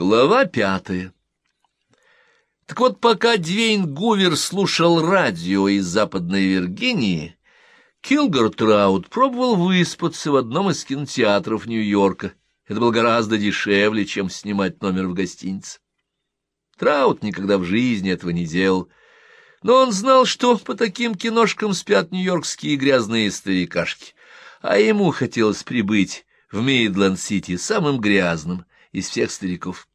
Глава пятая. Так вот, пока Двейн Гувер слушал радио из Западной Виргинии, Килгар Траут пробовал выспаться в одном из кинотеатров Нью-Йорка. Это было гораздо дешевле, чем снимать номер в гостинице. Траут никогда в жизни этого не делал, но он знал, что по таким киношкам спят нью-йоркские грязные старикашки, а ему хотелось прибыть в Мейдленд-Сити самым грязным из всех стариков.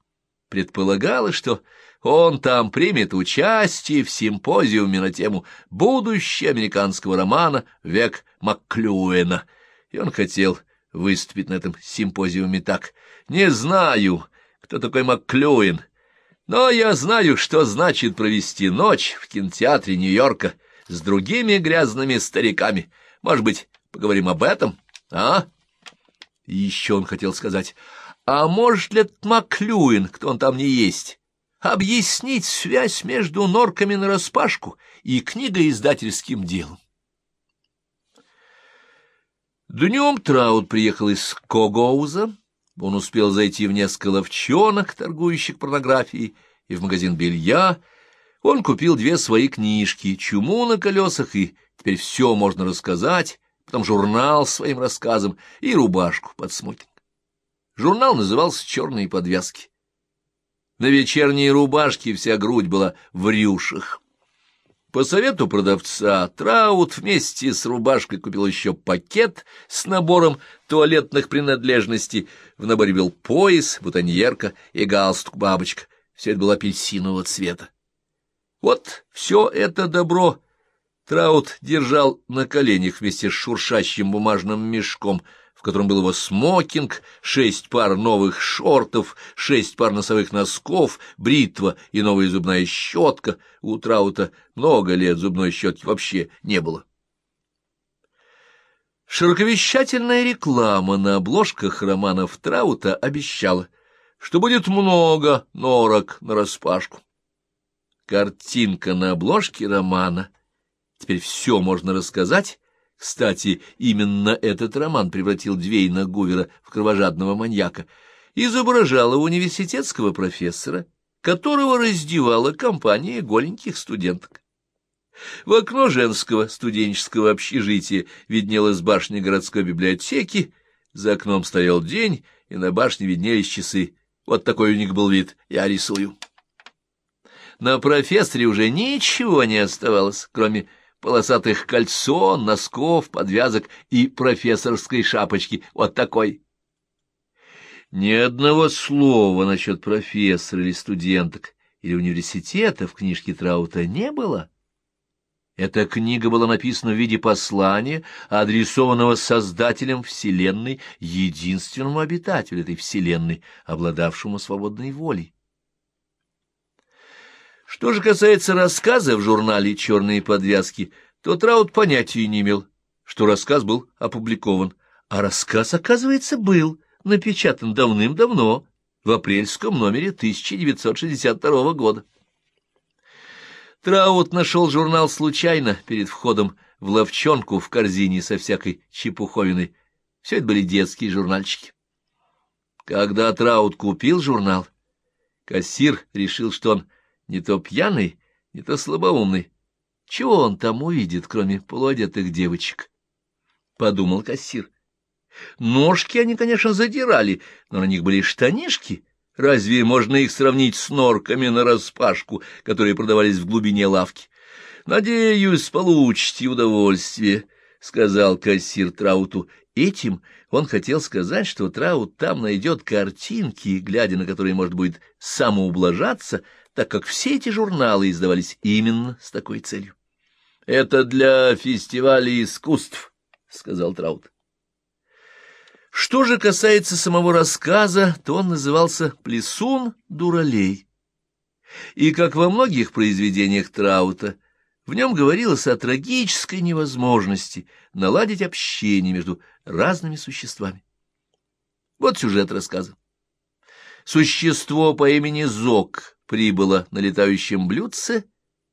Предполагалось, что он там примет участие в симпозиуме на тему «Будущее американского романа. Век Макклюэна», и он хотел выступить на этом симпозиуме так. «Не знаю, кто такой Макклюэн, но я знаю, что значит провести ночь в кинотеатре Нью-Йорка с другими грязными стариками. Может быть, поговорим об этом, а?» И еще он хотел сказать а может ли Маклюин, кто он там не есть, объяснить связь между норками нараспашку и книгоиздательским делом? Днем Траут приехал из Когоуза. Он успел зайти в несколько ловчонок, торгующих порнографией, и в магазин белья. Он купил две свои книжки «Чуму на колесах» и «Теперь все можно рассказать», потом журнал с своим рассказом и рубашку под смокинг. Журнал назывался «Черные подвязки». На вечерней рубашке вся грудь была в рюшах. По совету продавца Траут вместе с рубашкой купил еще пакет с набором туалетных принадлежностей. В наборе был пояс, бутоньерка и галстук-бабочка. Все это было апельсинового цвета. Вот все это добро Траут держал на коленях вместе с шуршащим бумажным мешком — в котором был его смокинг, шесть пар новых шортов, шесть пар носовых носков, бритва и новая зубная щетка. У Траута много лет зубной щетки вообще не было. Широковещательная реклама на обложках романов Траута обещала, что будет много норок нараспашку. Картинка на обложке романа. Теперь все можно рассказать кстати, именно этот роман превратил Двейна Гувера в кровожадного маньяка. Изображала университетского профессора, которого раздевала компания голеньких студенток. В окно женского студенческого общежития виднелась башня городской библиотеки, за окном стоял день, и на башне виднелись часы. Вот такой у них был вид, я рисую. На профессоре уже ничего не оставалось, кроме полосатых кольцон, носков, подвязок и профессорской шапочки, вот такой. Ни одного слова насчет профессора или студенток или университета в книжке Траута не было. Эта книга была написана в виде послания, адресованного Создателем Вселенной, единственному обитателю этой Вселенной, обладавшему свободной волей. Что же касается рассказа в журнале «Черные подвязки», то Траут понятия не имел, что рассказ был опубликован. А рассказ, оказывается, был напечатан давным-давно, в апрельском номере 1962 года. Траут нашел журнал случайно перед входом в ловчонку в корзине со всякой чепуховиной. Все это были детские журнальчики. Когда Траут купил журнал, кассир решил, что он не то пьяный, не то слабоумный. Чего он там увидит, кроме полуодетых девочек? — подумал кассир. Ножки они, конечно, задирали, но на них были штанишки. Разве можно их сравнить с норками нараспашку, которые продавались в глубине лавки? — Надеюсь, получите удовольствие, — сказал кассир Трауту. Этим он хотел сказать, что Траут там найдет картинки, глядя на которые может будет самоублажаться, так как все эти журналы издавались именно с такой целью. — Это для фестиваля искусств, — сказал Траут. Что же касается самого рассказа, то он назывался «Плесун дуралей». И, как во многих произведениях Траута, в нем говорилось о трагической невозможности наладить общение между разными существами. Вот сюжет рассказа. Существо по имени Зок прибыло на летающем блюдце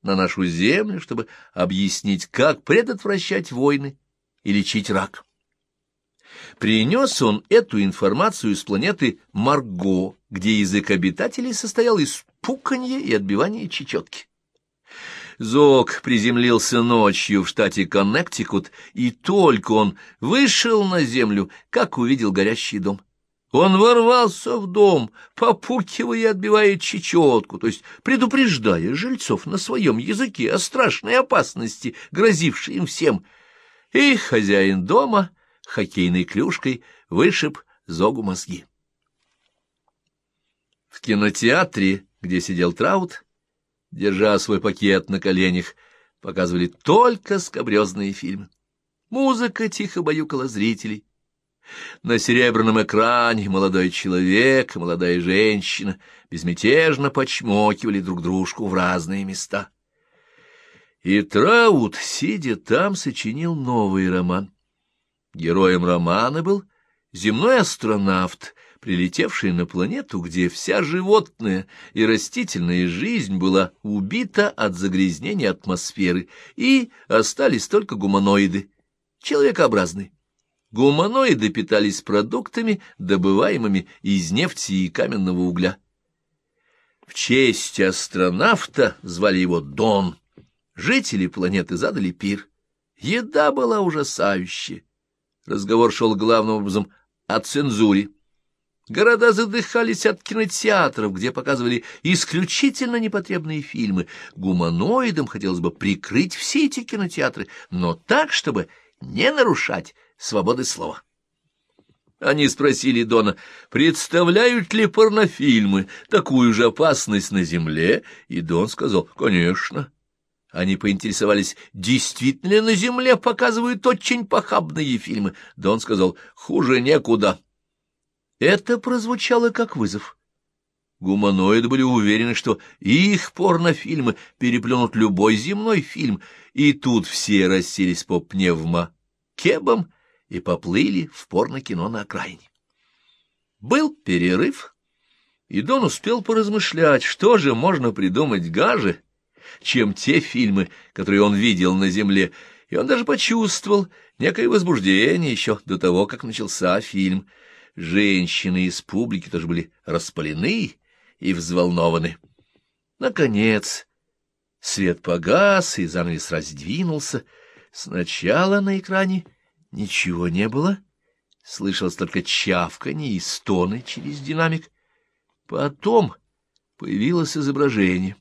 на нашу землю, чтобы объяснить, как предотвращать войны и лечить рак. Принес он эту информацию с планеты Марго, где язык обитателей состоял из пуканья и отбивания чечетки. Зок приземлился ночью в штате Коннектикут, и только он вышел на землю, как увидел горящий дом. Он ворвался в дом, попукивая и отбивая чечетку, то есть предупреждая жильцов на своем языке о страшной опасности, грозившей им всем. И хозяин дома хоккейной клюшкой вышиб Зогу мозги. В кинотеатре, где сидел Траут, держа свой пакет на коленях, показывали только скобрезные фильмы. Музыка тихо баюкала зрителей. На серебряном экране молодой человек и молодая женщина безмятежно почмокивали друг дружку в разные места. И Траут, сидя там, сочинил новый роман. Героем романа был земной астронавт, прилетевший на планету, где вся животная и растительная жизнь была убита от загрязнения атмосферы, и остались только гуманоиды, человекообразные. Гуманоиды питались продуктами, добываемыми из нефти и каменного угля. В честь астронавта звали его Дон. Жители планеты задали пир. Еда была ужасающая. Разговор шел главным образом о цензуре. Города задыхались от кинотеатров, где показывали исключительно непотребные фильмы. Гуманоидам хотелось бы прикрыть все эти кинотеатры, но так, чтобы не нарушать свободы слова. Они спросили Дона, представляют ли порнофильмы такую же опасность на Земле, и Дон сказал, конечно. Они поинтересовались, действительно ли на Земле показывают очень похабные фильмы. Дон сказал, хуже некуда. Это прозвучало как вызов. Гуманоиды были уверены, что их порнофильмы переплюнут любой земной фильм, и тут все расселись по пневмокебам и поплыли в порно-кино на окраине. Был перерыв, и Дон успел поразмышлять, что же можно придумать гаже, чем те фильмы, которые он видел на земле, и он даже почувствовал некое возбуждение еще до того, как начался фильм — Женщины из публики тоже были распалены и взволнованы. Наконец, свет погас, и занавес раздвинулся. Сначала на экране ничего не было. Слышалось только чавканье и стоны через динамик. Потом появилось изображение.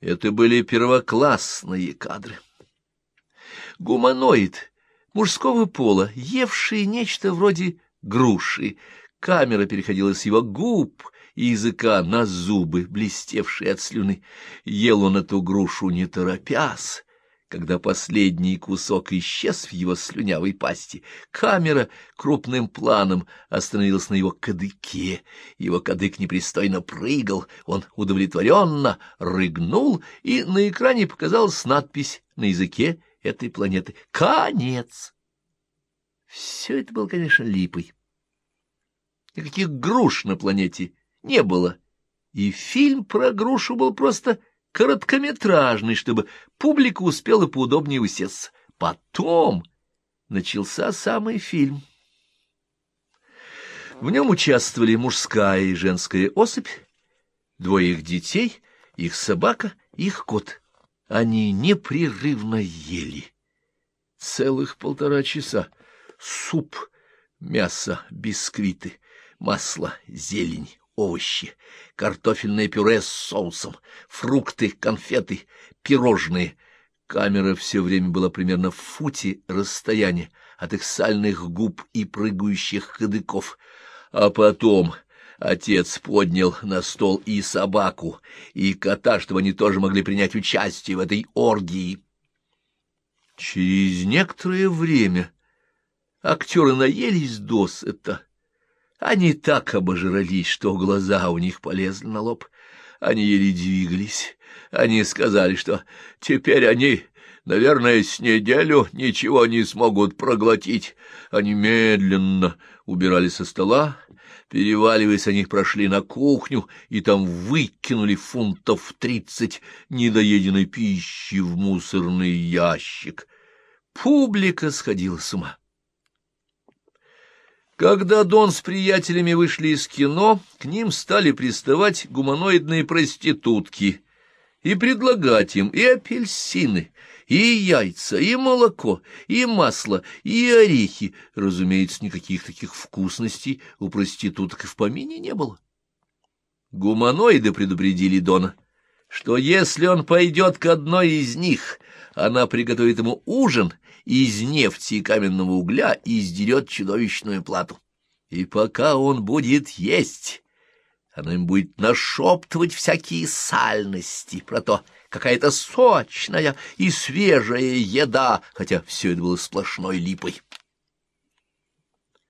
Это были первоклассные кадры. Гуманоид мужского пола, евший нечто вроде груши. Камера переходила с его губ и языка на зубы, блестевшие от слюны. Ел он эту грушу не торопясь. Когда последний кусок исчез в его слюнявой пасти, камера крупным планом остановилась на его кадыке. Его кадык непристойно прыгал, он удовлетворенно рыгнул, и на экране показалась надпись на языке этой планеты «Конец». Все это было, конечно, липой. Никаких груш на планете не было, и фильм про грушу был просто короткометражный, чтобы публика успела поудобнее усесться. Потом начался самый фильм. В нем участвовали мужская и женская особь, двое их детей, их собака, их кот. Они непрерывно ели. Целых полтора часа. Суп, мясо, бисквиты, масло, зелень, овощи, картофельное пюре с соусом, фрукты, конфеты, пирожные. Камера все время была примерно в футе расстояния от их сальных губ и прыгающих кадыков. А потом отец поднял на стол и собаку, и кота, чтобы они тоже могли принять участие в этой оргии. Через некоторое время актеры наелись досыта они так обожрались, что глаза у них полезли на лоб. Они еле двигались. Они сказали, что теперь они, наверное, с неделю ничего не смогут проглотить. Они медленно убирали со стола, переваливаясь, они прошли на кухню и там выкинули фунтов тридцать недоеденной пищи в мусорный ящик. Публика сходила с ума. Когда Дон с приятелями вышли из кино, к ним стали приставать гуманоидные проститутки и предлагать им и апельсины, и яйца, и молоко, и масло, и орехи. Разумеется, никаких таких вкусностей у проституток в помине не было. Гуманоиды предупредили Дона, что если он пойдет к одной из них, она приготовит ему ужин из нефти и каменного угля и издерет чудовищную плату. И пока он будет есть, она им будет нашептывать всякие сальности про то, какая-то сочная и свежая еда, хотя все это было сплошной липой.